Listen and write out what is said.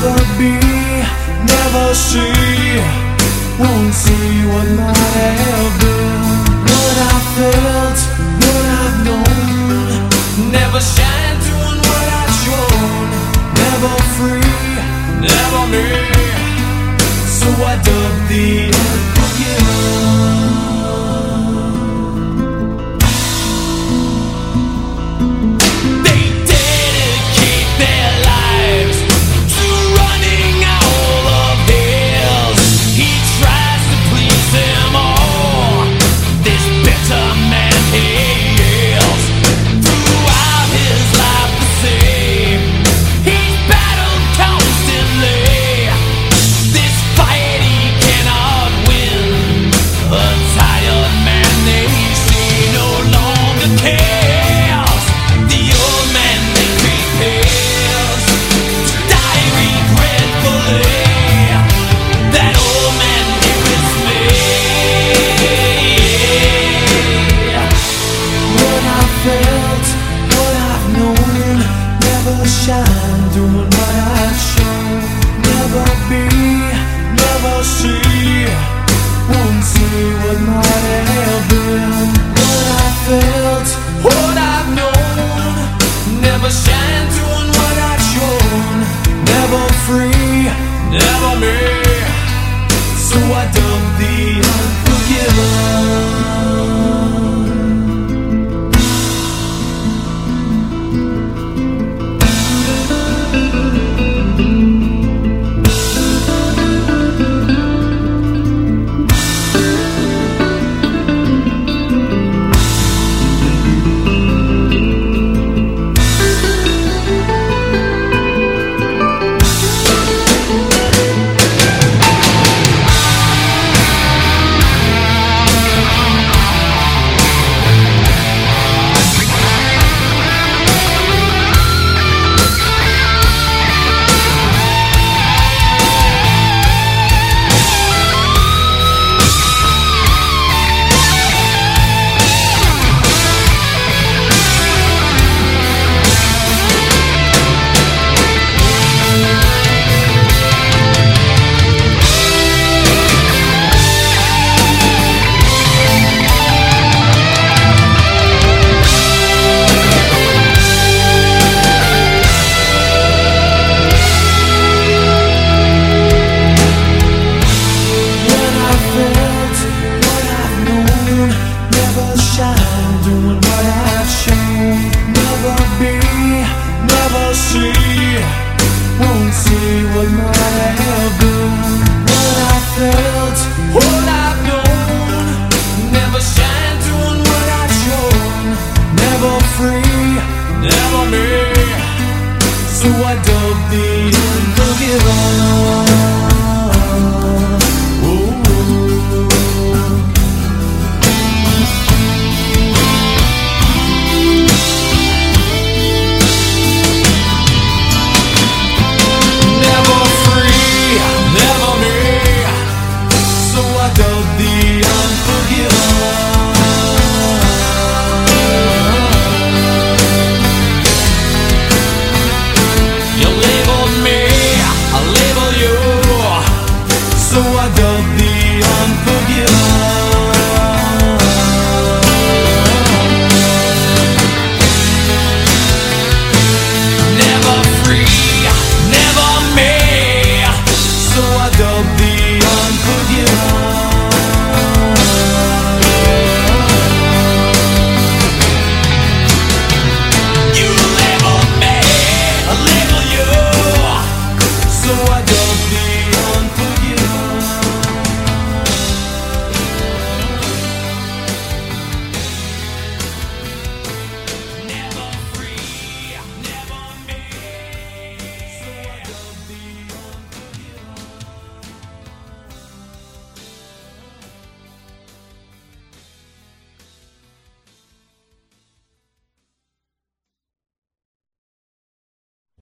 never be, never see, won't see what free, never me. So I dump the unforgiven. free.